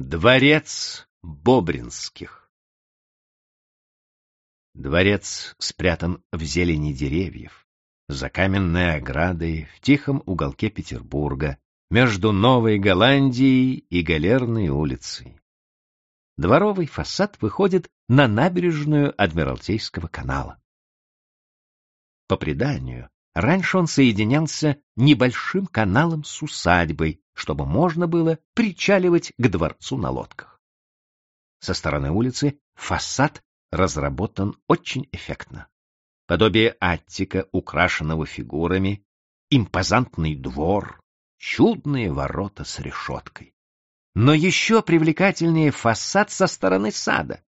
Дворец Бобринских Дворец спрятан в зелени деревьев, за каменной оградой в тихом уголке Петербурга, между Новой Голландией и Галерной улицей. Дворовый фасад выходит на набережную Адмиралтейского канала. По преданию, раньше он соединялся небольшим каналом с усадьбой, чтобы можно было причаливать к дворцу на лодках. Со стороны улицы фасад разработан очень эффектно. Подобие аттика, украшенного фигурами, импозантный двор, чудные ворота с решеткой. Но еще привлекательнее фасад со стороны сада.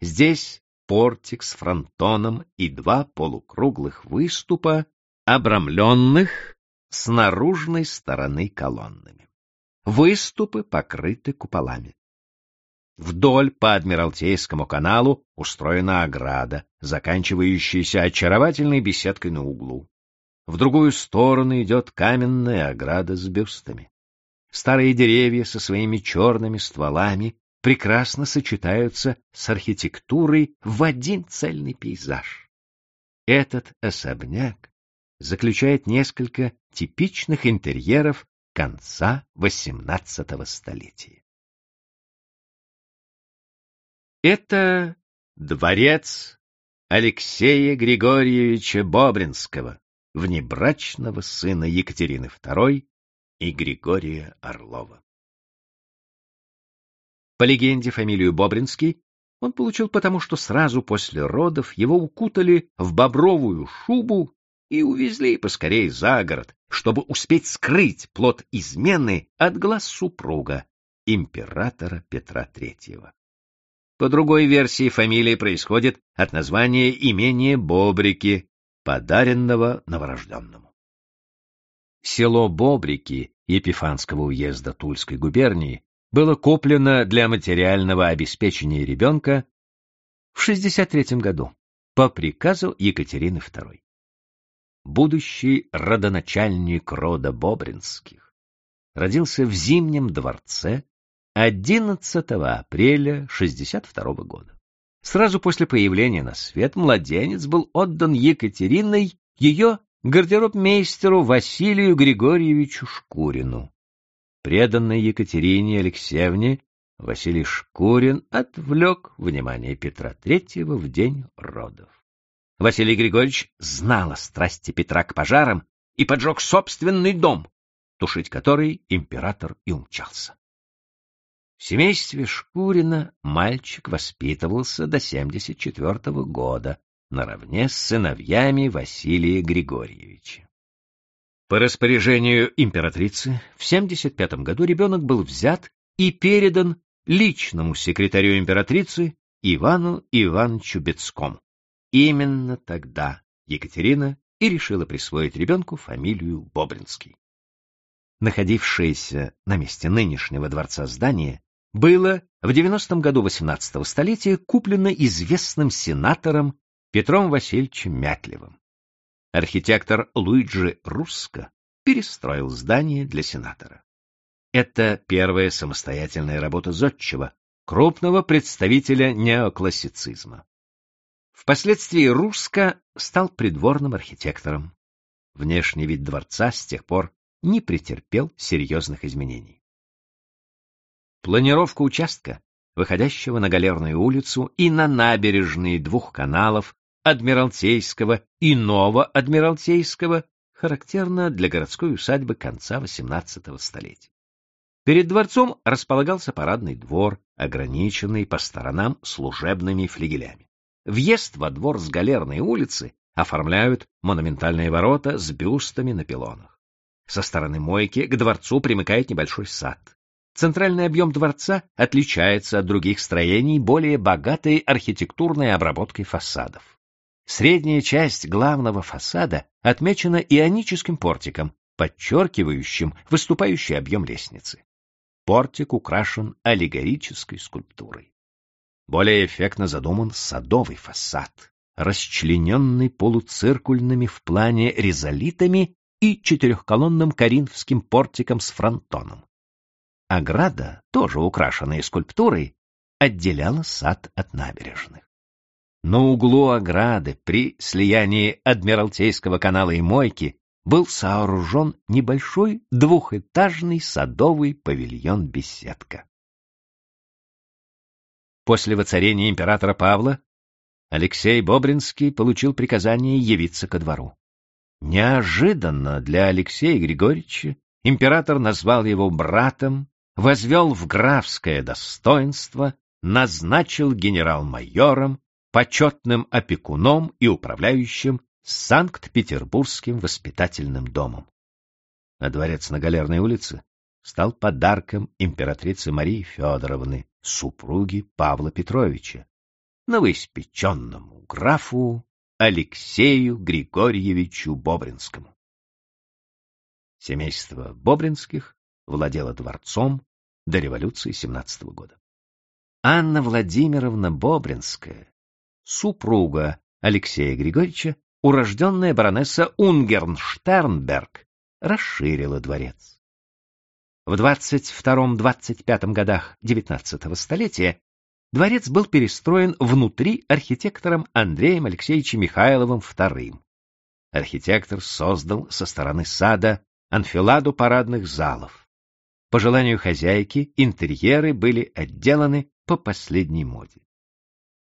Здесь портик с фронтоном и два полукруглых выступа, обрамленных с наружной стороны колоннами. Выступы покрыты куполами. Вдоль по Адмиралтейскому каналу устроена ограда, заканчивающаяся очаровательной беседкой на углу. В другую сторону идет каменная ограда с бюстами. Старые деревья со своими черными стволами прекрасно сочетаются с архитектурой в один цельный пейзаж. Этот особняк заключает несколько типичных интерьеров конца XVIII столетия. Это дворец Алексея Григорьевича Бобринского, внебрачного сына Екатерины II и Григория Орлова. По легенде, фамилию Бобринский он получил потому, что сразу после родов его укутали в бобровую шубу и увезли поскорее за город, чтобы успеть скрыть плод измены от глаз супруга, императора Петра III. По другой версии, фамилия происходит от названия имения Бобрики, подаренного новорожденному. Село Бобрики Епифанского уезда Тульской губернии было куплено для материального обеспечения ребенка в 63 году по приказу Екатерины II будущий родоначальник рода Бобринских, родился в Зимнем дворце 11 апреля 62 года. Сразу после появления на свет младенец был отдан Екатериной ее гардеробмейстеру Василию Григорьевичу Шкурину. Преданный Екатерине Алексеевне Василий Шкурин отвлек внимание Петра Третьего в день родов. Василий Григорьевич знал о страсти Петра к пожарам и поджег собственный дом, тушить который император и умчался. В семействе Шкурина мальчик воспитывался до 74 -го года наравне с сыновьями Василия Григорьевича. По распоряжению императрицы в 75 году ребенок был взят и передан личному секретарю императрицы Ивану Ивановичу Бецкому. Именно тогда Екатерина и решила присвоить ребенку фамилию Бобринский. Находившееся на месте нынешнего дворца здание было в 90-м году XVIII столетия куплено известным сенатором Петром Васильевичем Мятлевым. Архитектор Луиджи Русско перестроил здание для сенатора. Это первая самостоятельная работа Зодчего, крупного представителя неоклассицизма. Впоследствии Русско стал придворным архитектором. Внешний вид дворца с тех пор не претерпел серьезных изменений. Планировка участка, выходящего на Галерную улицу и на набережные двух каналов Адмиралтейского и Новоадмиралтейского, характерна для городской усадьбы конца XVIII столетия. Перед дворцом располагался парадный двор, ограниченный по сторонам служебными флигелями. Въезд во двор с Галерной улицы оформляют монументальные ворота с бюстами на пилонах. Со стороны мойки к дворцу примыкает небольшой сад. Центральный объем дворца отличается от других строений более богатой архитектурной обработкой фасадов. Средняя часть главного фасада отмечена ионическим портиком, подчеркивающим выступающий объем лестницы. Портик украшен аллегорической скульптурой. Более эффектно задуман садовый фасад, расчлененный полуциркульными в плане резолитами и четырехколонным коринфским портиком с фронтоном. ограда, тоже украшенная скульптурой, отделяла сад от набережных. На углу ограды при слиянии Адмиралтейского канала и Мойки был сооружен небольшой двухэтажный садовый павильон-беседка. После воцарения императора Павла Алексей Бобринский получил приказание явиться ко двору. Неожиданно для Алексея Григорьевича император назвал его братом, возвел в графское достоинство, назначил генерал-майором, почетным опекуном и управляющим Санкт-Петербургским воспитательным домом. А дворец на Галерной улице стал подарком императрицы Марии Федоровны, супруги Павла Петровича, новоиспеченному графу Алексею Григорьевичу Бобринскому. Семейство Бобринских владело дворцом до революции 17 года. Анна Владимировна Бобринская, супруга Алексея Григорьевича, урожденная баронесса Унгернштернберг, расширила дворец. В 22-25 годах XIX столетия дворец был перестроен внутри архитектором Андреем Алексеевичем Михайловым II. Архитектор создал со стороны сада анфиладу парадных залов. По желанию хозяйки интерьеры были отделаны по последней моде.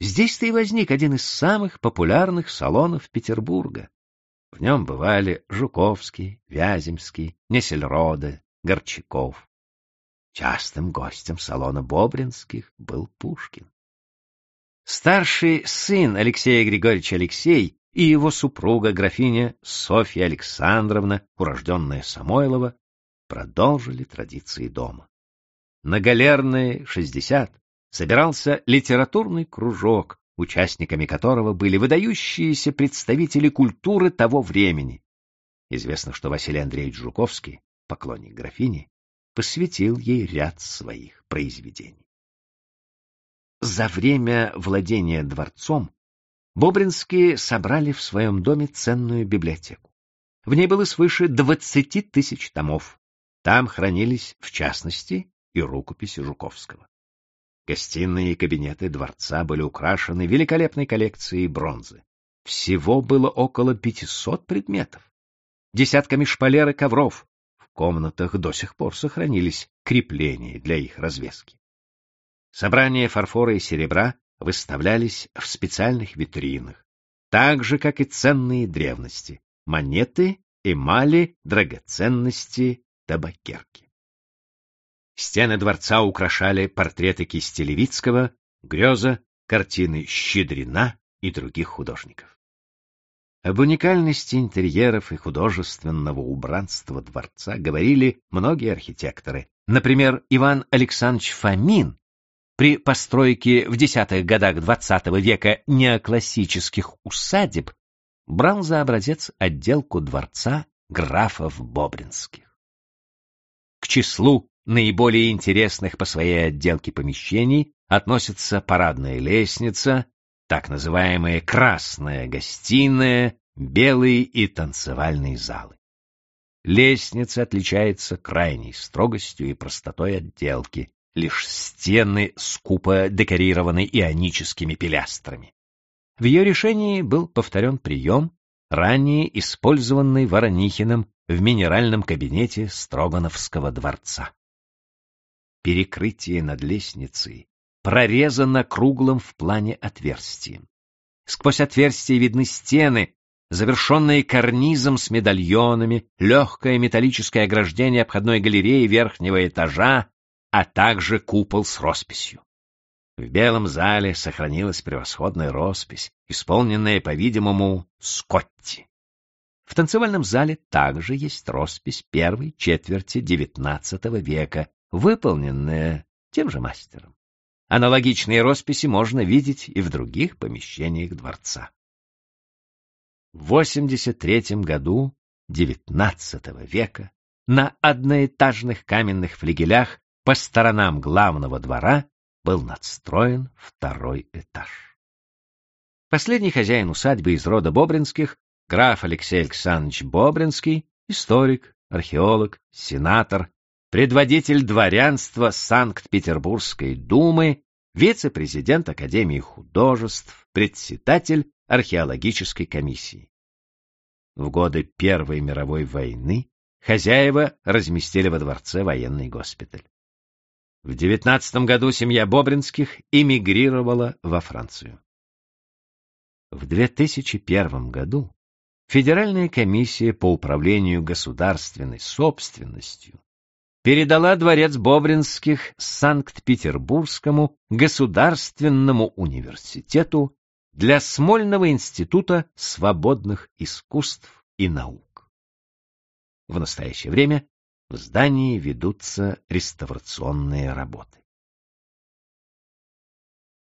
Здесь-то и возник один из самых популярных салонов Петербурга. В нем бывали Жуковский, Вяземский, Несельроде, Горчаков. Частым гостем салона Бобринских был Пушкин. Старший сын Алексея Григорьевича Алексей и его супруга, графиня Софья Александровна, урожденная Самойлова, продолжили традиции дома. На Галерной 60 собирался литературный кружок, участниками которого были выдающиеся представители культуры того времени. Известно, что Василий Андреевич Жуковский, поклонник графини, посвятил ей ряд своих произведений. За время владения дворцом Бобринские собрали в своем доме ценную библиотеку. В ней было свыше двадцати тысяч томов. Там хранились, в частности, и рукописи Жуковского. Гостиные и кабинеты дворца были украшены великолепной коллекцией бронзы. Всего было около пятисот предметов. Десятками шпалер и ковров. Комнатах до сих пор сохранились крепления для их развески. Собрания фарфора и серебра выставлялись в специальных витринах, так же, как и ценные древности — монеты, эмали, драгоценности, табакерки. Стены дворца украшали портреты Кистелевицкого, Греза, картины Щедрина и других художников. Об уникальности интерьеров и художественного убранства дворца говорили многие архитекторы. Например, Иван Александрович Фомин при постройке в десятых годах XX века неоклассических усадеб брал за образец отделку дворца графов Бобринских. К числу наиболее интересных по своей отделке помещений относятся парадная лестница, так называемая красная гостиная, белые и танцевальные залы. Лестница отличается крайней строгостью и простотой отделки, лишь стены скупо декорированы ионическими пилястрами. В ее решении был повторен прием, ранее использованный Воронихиным в минеральном кабинете Строгановского дворца. Перекрытие над лестницей прорезано круглым в плане отверстием. Сквозь отверстие видны стены, завершенные карнизом с медальонами, легкое металлическое ограждение обходной галереи верхнего этажа, а также купол с росписью. В белом зале сохранилась превосходная роспись, исполненная, по-видимому, Скотти. В танцевальном зале также есть роспись первой четверти XIX века, выполненная тем же мастером. Аналогичные росписи можно видеть и в других помещениях дворца. В 83 году XIX века на одноэтажных каменных флигелях по сторонам главного двора был надстроен второй этаж. Последний хозяин усадьбы из рода Бобринских, граф Алексей Александрович Бобринский, историк, археолог, сенатор, предводитель дворянства Санкт-Петербургской думы, вице-президент Академии художеств, председатель археологической комиссии. В годы Первой мировой войны хозяева разместили во дворце военный госпиталь. В девятнадцатом году семья Бобринских эмигрировала во Францию. В 2001 году Федеральная комиссия по управлению государственной собственностью передала дворец Бобринских Санкт-Петербургскому государственному университету для Смольного института свободных искусств и наук. В настоящее время в здании ведутся реставрационные работы.